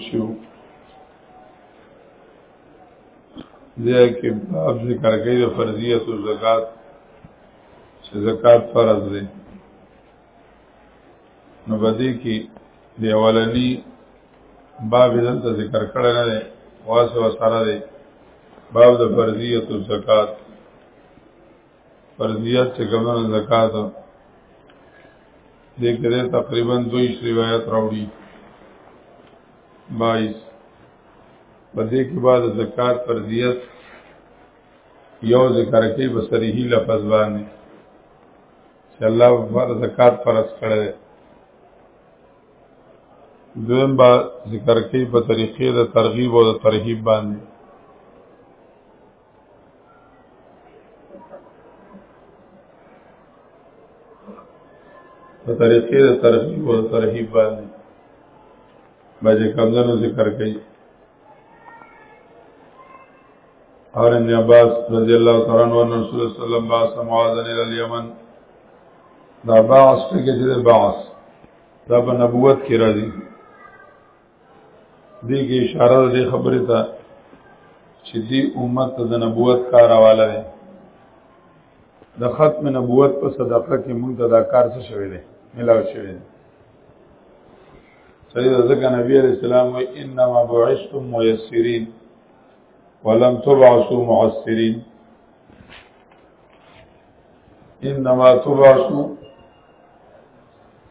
شو دیا کې باب ذکر کوي د فرضیت او زکات چې زکات فرض دی نو باندې کې دی اولنی باب دلته ذکر کړی نه دی واسه وسره دی باب د فرضیت او زکات فرضیت چې کومه زکات دې کړه تقریبا 22 روایت راوړي 22 په دې کې بعد زکات فرضیت یو ذکر کې بصریحي لفظ باندې چې الله پر زکات فرض کړی دویم با ذکر کې په طریقې د ترغیب او د ترهیب باندې په طریقې د ترغیب او ترهیب باندې باندې کمزنو ذکر کړي اور ابن عباس رضی اللہ تعالی عنہ ان رسول اللہ صلی اللہ علیہ وسلم باس معاذ الى اليمن دا باس څنګه چې باس دا په نبوت کې راځي دې کې اشاره دې خبره ته چې دې امت ته د نبوت کار حواله ده د ختم نبوت په صدقه کې موږ ته دا کار څه شوی دی ملاو شوی دی سید ذکر نبی علیہ السلام وی انما بعثتم ميسرين ولم تبعثوا معسرين انما تبعثوا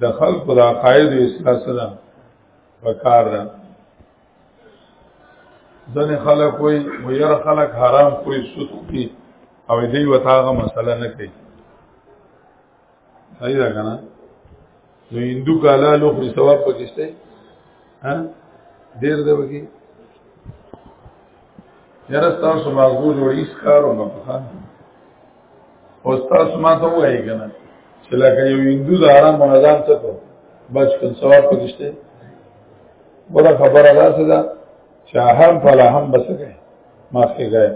د خلق د عقاید او اصلاح سره وکړ ځنه خلک وي وير خلک حرام خوري سود خوري او دې وتاغه مسله نه کوي صحیح ده کنه نو هندو کالا لو خو ثواب پکشته ها ډیر دی وکی یاره تاسو مغول وړي سکارو نه پخا او تاسو ما ته وایي کنه چې لکه یو هندو د حرام رمضان څخه کو بچ په ثواب پکشته ولا خبره راځه دا چې هم فلا هم بسګه ما کې گئے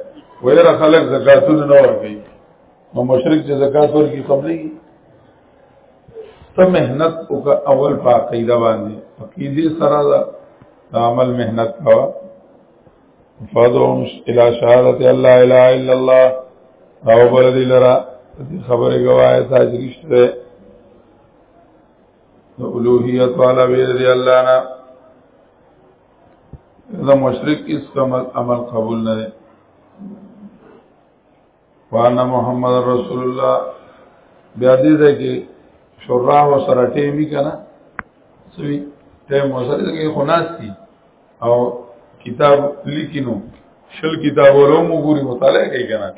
ویره خلک زکاتونه نه ورکړي نو مشرک چې زکات ورکړي قبلي ته مهنت وکړه اول په عقیده باندې عقیده سره عمل مهنت کوا فدوم الى شهادت الله الا الا الله او بل دي لرا خبره گواهه تاجرشته د اولوہیت والا ویل دی الله نه دا مشرک اس کا عمل قبول نه وانا محمد رسول الله بیا دې ده کې شورا و سره ټیمی کنه سوي ټیم و سره کې خناستی او کتاب لیکینو شل کتاب علوم وګوري مطالعه کوي کنه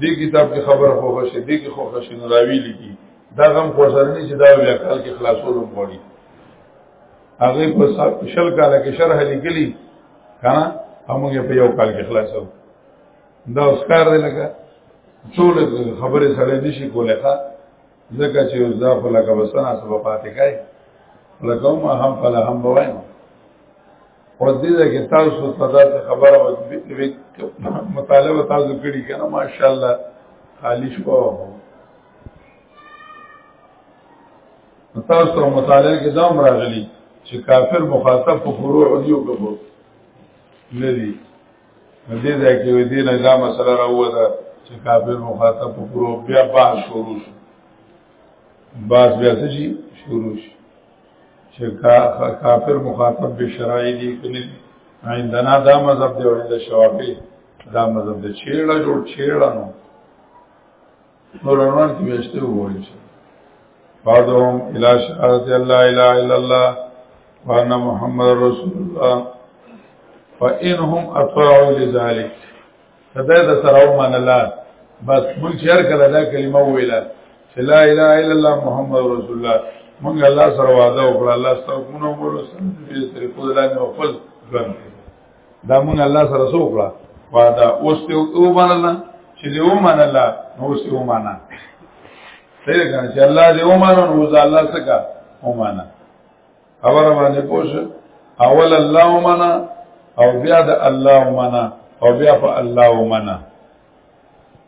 دې کتاب کې خبره خو خوشې دې کې خو خوشې نو راوی لیکي دا غم خو سره نه چې دا بیا کال کې خلاصول غوړي هغه په شل کال کې شرح لیکلی کنه هغه په یو کال کې خلاصو دا اسکار دی لکه ټول خبرې سړې نشي کولای ښا ځکه چې اوس دا خو لکه بسنا سبا پاتې کوي لکه ما هم په هم بوایم او دې دا کې تاسو ته دا خبره وکړي مطالبه تاسو کړی کنه ماشاءالله خالی شو تاسو ته مطالعه کې دا راغلي چې کافر مخاطب په فروع دی او کبر نه دی دې ځای کې وې دې نه دا مسله راووته چې کافر مخاطب په پرو بیا بحث شروع شو بحث بیا څه شي شروع شي چې کافر مخاطب به شرایع دي کني عندنا دا مذهب دی او عند شوافی دا مذهب دی چیرړه جوړ چیرړه نو نور عنوان کې ویشته وګورئ فادهم الى شهادت الله الا الا الله وان محمد رسول الله فانهم اطاعوا لذلك فدا د سراو من الله بس مونږ شهر کله دا کلمه ویلا چې لا اله الا الله محمد رسول الله مونږ الله سره وعده وکړه الله ستاسو کو نو ورسره دې طریقو لاندې خپل ژوند دا مونږ الله سره سوکړه وادا اوس ته او باندې چې دې او مان الله نو اوس ته او معنا صحیح کړه چې الله دې او مان نو اوس الله څخه او معنا خبر باندې پوښ اول الله معنا او بیا د الله معنا او بیا په الله معنا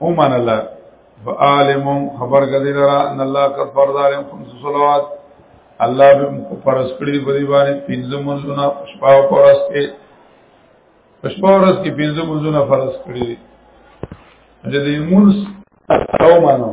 او من الله فعالم خبر کدی لرا ان الله قد فرض عليهم خمس صلوات الله به فرض کړی په دی باندې پنځه منځونه شپه او ورځ کې شپه ورځ کې پنځه منځونه فرض کړی دي چې د موږ او مانو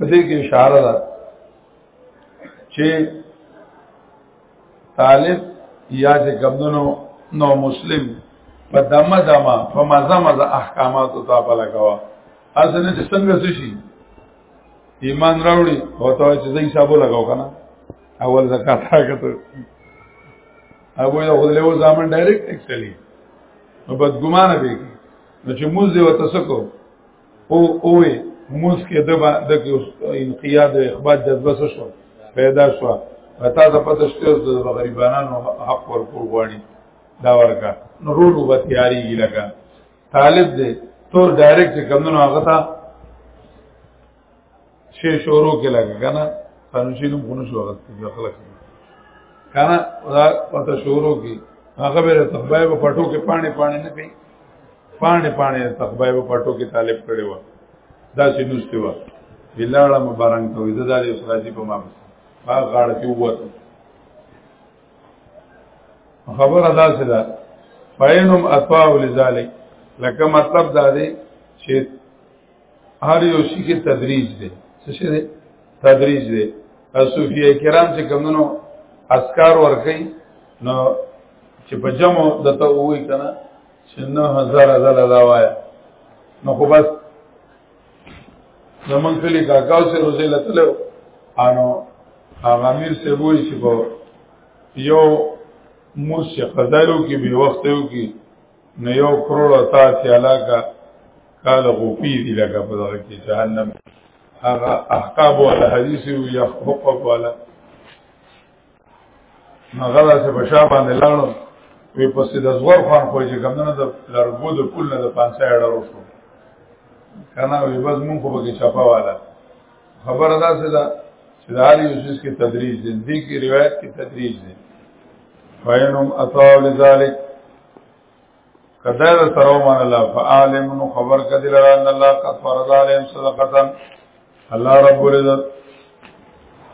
دې کې اشاره ده چې طالب یا چې کمدنو نو مسلم په دمه دمه په مزه مزه احکامات او تابع لګوا ازنه چې څنګه شي ایمان راوړي او ته چې زې حساب لګاو کنه اول زکات راکته ابو یو غلې و ځامن ډایرکټ اکچولی نو بدګمانه به نو چې موږ یو تاسو کو او اوې موږ کې د د انقیاد او اخبات جذبه شو پیدا شو پتا د پته شته د غریبانو حق ورکول غواړي دا ورکا نو روډو به تیاری لګا طالب دې تو ډایرکټ کمنو هغه ته شي شروع کې لګ کنه فنوشي نو غونو شو غلط دی خلک کنه دا پته شروع کې هغه به تخبای په پټو کې پانی پانی نه کوي پانی پانی تخبای په پټو کې طالب کړي و دا چې نوستي و بلاړه مبارک ته وې د دالي سراجي په ما باغ غاړه کې ووته خبر ادا سي ده فینم اطاع لذلک لکه مطلب دا دی چې هر یو شي کې تدریج دی څه شي دی تدریج دی صوفیه کرام چې کومونو اسکار ورکي نو چې په جمع دته وای کنه چې 9000 زل دا وای نو خو بس زمون کلی کاکاو سره روزه لتلو انو هغه امیر سه وای چې په یو موس چې خدایو کې به وخت یو کې نو یو کروڑ او تا چې علاقه کال غوپی دی لکه په دغه کې جهنم هغه احقاب ولا حدیث او یا حقوق ولا هغه داسې په شا باندې لاړو وی پسې د زور خان خو چې کمنه د لرګو د پول نه د پانسه اړه شو کنه وی بس مونږ خو به چاپا والا خبره ده چې دا چې د هر یو څه کې تدریج دی د دې کې روایت کې تدریج دی فینم اطاو لذالک کدا دا سرو مان الله فعالم نو خبر کدی لرا ان الله قد فرض عليهم صدقه الله رب العزت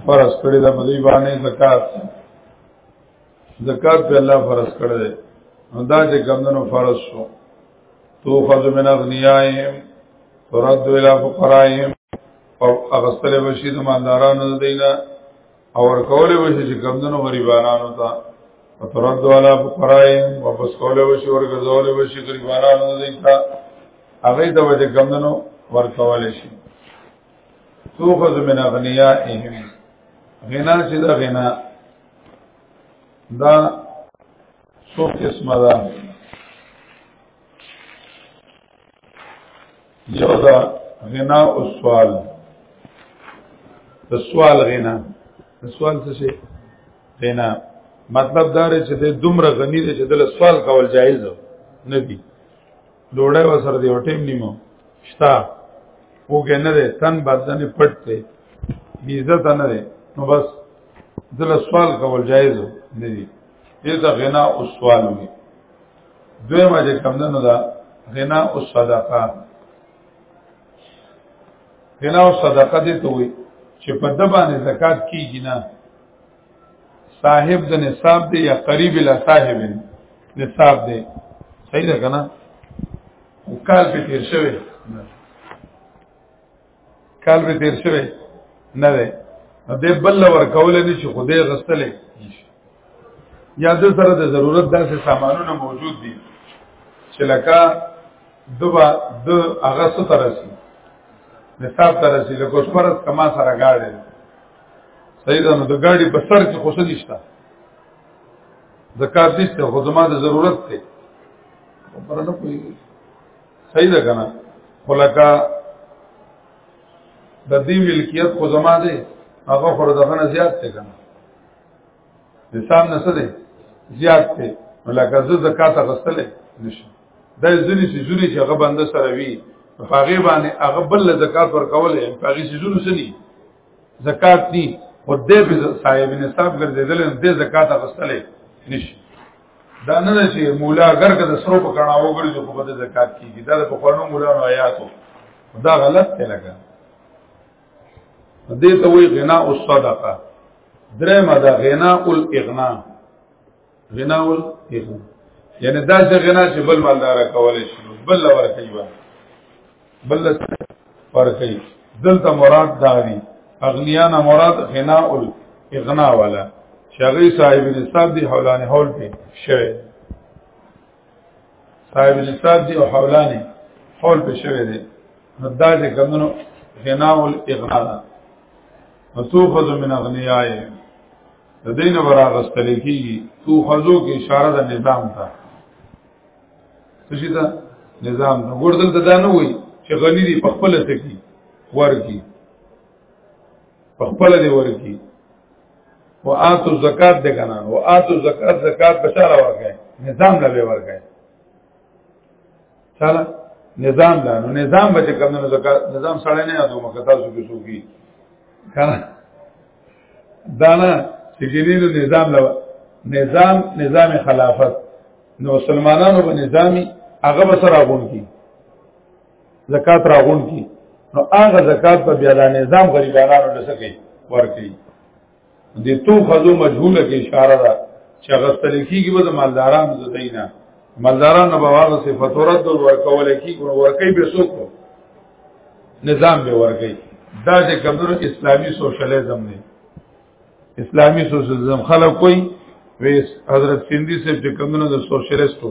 فرض کړی دا په دې باندې زکات زکات په الله فرض کړی دی نو دا چې کمندونو فرض شو تو خذ من اغنیاهم ترد الى فقرائهم او اغسل بشید مالدارانو دینا او ورکولې وشي چې کمندونو غریبانو ته اترد والا فقراء واپس کولې وشي ورګرځولې وشي غریبانو نه دیتا هغه د وجه کمندونو ورکولې شي توخذ من اغنیائهم غنا چې دا غنا دا څو قسمه ده یو دا غنا او سوال د سوال غنا د سوال څه شي غنا مطلب دا رې چې د دومره غنی دی چې د سوال کول جایز نه دی ډوړې وسره دی ټیم نیمو شتا وګه نه ده تن بدن پټ دی عزت نه ده نو بس دل سوال کول جایز نه دی دې ته غنا او سوال وي دویمه چې کمدنو ده غنا او صدقه غنا او صدقه دې ته وي چې په د باندې زکات کیږي نه صاحب د نصاب دی یا قریب له صاحب نصاب دی صحیح ده کنه وکال په تیر شوی کال به تیر شوی نه دی نو دې بل ور کول نه شي خدای غستلې یا د سره د ضرورت داسې سامانونه موجود دي چې لکه دبا د هغه څه ترسي نصاب ترسي لکه اوس پرد کما سره گاډي صحیح ده نو د گاډي په سر کې خوشې نشته زکات نشته خو زما د ضرورت ته خبره نه کوي صحیح ده کنه خلکا د دې ملکیت خو زما دی هغه خور دغه نه زیات دی کنه نصاب نه څه دی زیات دی لکه زه زکات غستلې نشم دا ځینې سيزونه چې هغه بنده سره وي هغه باندې هغه بل زکات ورکول هم هغه سيزونه سني زکات دي او دې په صاحب نصاب ګرځیدل دې زکات غستلې نشي دا نه چې مولا اگر که د سرو په کڼا وګرځي خو به زکات کیږي دا په قانو مولا نه آیاتو دا غلط دی لګا دې ته وی غنا او صدقه درې ما دا غنا او الاغنا غنا او الاغنا یعنی دا چې غنا چې بل مالدار کولای شي بل ورته یو بل ورکي دلته مراد داوی اغنیا نه مراد غنا ال اغنا والا شغی صاحب نصاب دی حولان حول په شوه صاحب نصاب دی او حولان حول په شوه دی مدا دې کمنو غنا ال اغنا وتوخذ من اغنیای د دین وراغستل کیږي تو خزو کې اشاره د نظام ته څه دا نظام دا ګوردل ته دا نه وای چې غنی دی په خپل سکی ورکی په خپل دی ورکی و آتو زکات دې کنه و آتو زکات زکات بشاره ورکه نظام لا به ورکه چاله نظام دا نو نظام به کوم نو زکات نظام سره نه یادو مکه تاسو کې سوګي کنه دانا چې جنین نظام لو نظام نظام خلافت نو مسلمانانو په نظامی هغه به سره غون کی زکات را غون کی نو هغه زکات په بیا د نظام غریبانو له سکے ورکی د تو خذو مجهوله کې اشاره ده چې غستل کیږي به د مالدارانو د دینه مالدارانو به واغ صفات رد ورکول کیږي ورکی به سوکو نظام به ورګي دا چې کمزور اسلامی سوشلیزم نه اسلامی سوشلیزم خلک کوئی وی حضرت سیندی صاحب چې کمونو د سوشلیستو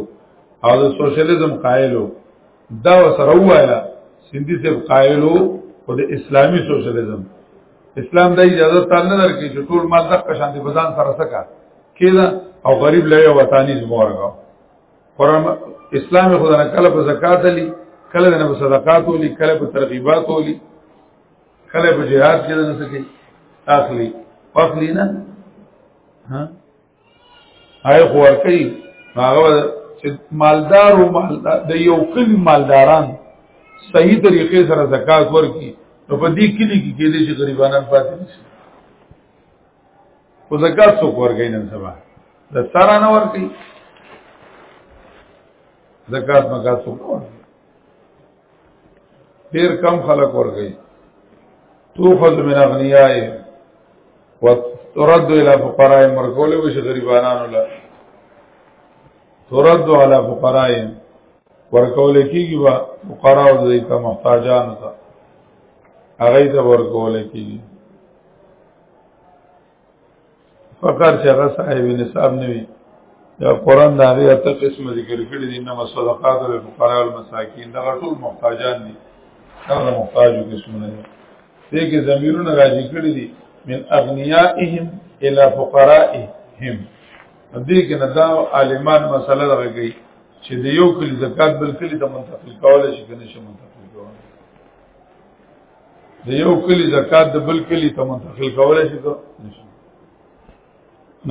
او د سوشلیزم قائلو دا وسره وایا سیندی صاحب قائلو او د اسلامی سوشلیزم اسلام د اجازه تان نه درکې چې ټول مال د قشان دي بزان سره سکا کیدا او غریب لوی وطنی زمورګو قرآن اسلام خدانه کله په زکات علی کله نه په صدقات علی کله په ترغیبات علی کله په جهاد کې نه سکی اخلي اخلي نه ها آی خو ورکی هغه چې مالدار او مالدار د یو کلی مالداران صحیح طریقې سره زکات ورکي نو په دې کلی کې کې دې چې غریبانان پاتې نشي او زکات څوک ورګی نن سبا د سارا نه ورکی زکات مګا څوک ورکی ډیر کم خلک ورګی تو خذ من اغنیاء وترد الى فقراء مرکول وش غریبانان الله ترد على فقراء ورکول کیږي با فقراء او ذیته محتاجان ته هغه ته ورکول کیږي فقر چې هغه صاحب نصاب نه وي دا قران دا هغه ته قسم ذکر کړی دي انما صدقات للفقراء والمساکین دا ټول محتاجان دي دا محتاجو قسمونه دي دې کې زمیرونه راځي کړی دي من اغنیائهم الى فقرائهم دې کې نه دا عالمان مسله راغی چې د یو کلی زکات بل کلی ته منتقل کول شي کنه شي منتقل د یو کلی زکات د بل کلی ته منتقل کولای شي که نشي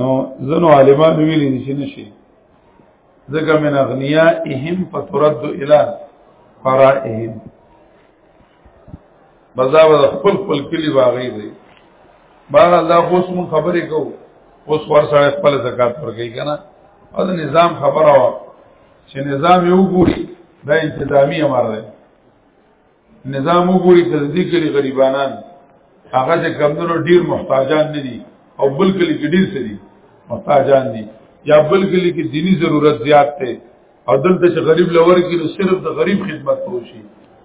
نو زنو عالمان ویلي نشي نشي ځکه من اغنیائهم فترد الى فرائهم بزا به خپل خپل کلی باغی دی بار الله اوس مون خبرې کو اوس ور سره خپل زکات ورګی کنه او د نظام خبره وا چې نظام یو ګوري دا انتظامی امر دی نظام وګوري تصدیق کړي غریبانان هغه چې کمونو ډیر محتاجان نه دي او بل کلی کې ډیر سړي محتاجان دي یا بل کلی کې دینی ضرورت زیات دی او دلته چې غریب لور کې نو صرف د غریب خدمت وشي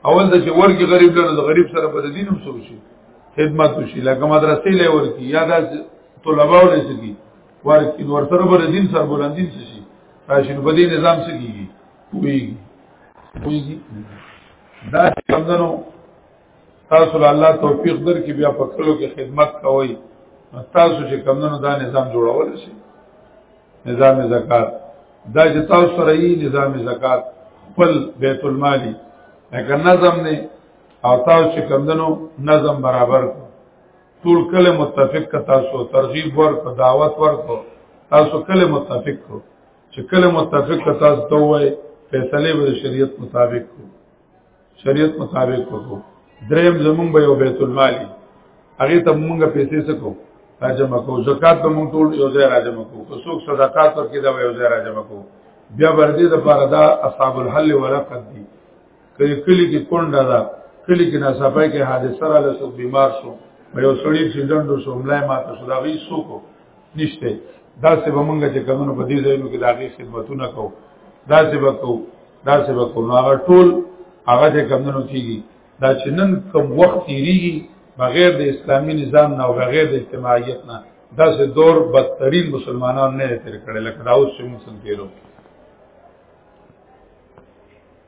اول د چې ورګي غریب لور د غریب سره په دین هم سوشي خدمت وشي لکه مدرسې لې ورکی یا د طلباء لې سکی ورکی نور سره په دین سره بلندین شي راشي په دې نظام سکیږي ویږي ویږي دا چې کمدنو تاسو له الله توفیق در کې بیا په کلو کې خدمت کوئ تاسو چې کمدنو دا نظام جوړول شي نظام زکات دا چې تاسو سره یې نظام زکات خپل بیت المالی لکه نظم نه او تاسو چې کمدنو نظم برابر کو ټول کله متفق تاسو ترغیب ورکړه دعوت ورکړه تاسو کله متفق کو چې کله متفق تاسو ته وای فیصله به شریعت مطابق کو شریعت مطابق کو دریم زمون به یو بیت المال هغه ته مونږه پیسې سکو راجم کو زکات به مونږ ټول یو ځای راجم کو کو څوک صدقات ورکړي دا یو ځای راجم کو بیا ورته د پاره دا اصحاب الحل ولا قد دي کله کلی کې کونډه ده کلی کې ناصافه کې حادثه را لسو بیمار شو په یو سړی چې دندو شو ملای ماته شو دا وی سوکو نشته دا څه به مونږ چې کومو په دې ځایونو کې داغي خدمتونه کوو دا څه به کوو دا څه به کوو هغه ټول هغه چې کومو کېږي دا چې نن کوم وخت تیریږي بغیر د اسلامي نظام نه او بغیر د اجتماعیت نه دا څه دور بدترین مسلمانان نه تیر کړي لکه دا اوس چې موږ څنګه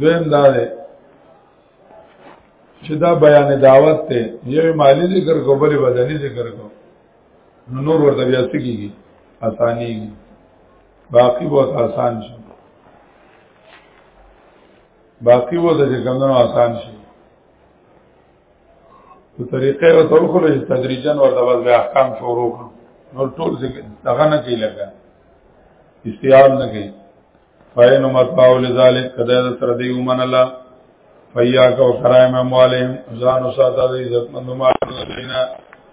دویم دا دی چې دا بیان دعوت ته یو مالی ذکر کو بل بدني ذکر کو نو نور ورته بیا څه کیږي اساني باقی وخت آسان شي باقی وخت چې کمنو آسان شي په طریقې او توخل چې تدریجا ورته بس بیا احکام شروع کړو نور ټول څه دغه نه کوي لګا استعال نه کوي فاین متاو لذالک کدا د سره دی ومن الله فیا کو کرایم اموالهم ځان او ساده د عزت مند مال دینا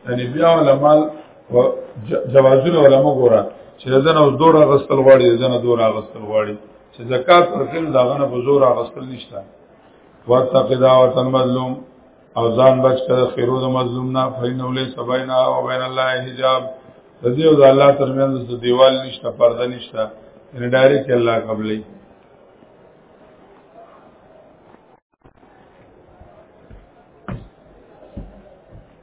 یعنی بیا علماء جوازونه علماء ګورا چې دنه اوس دوره غستل غواړي دنه دوره غستل غواړي چې زکات ورکړي داغه نه بزور غستل نشته واتقدا وتن مظلوم او ځان بچ کړ خیرو د مظلوم نه فینو له سبینا او بین الله حجاب د دې او د الله ترمنځ د دیوال نشته پرده نشته ان ډایرک الله قبلې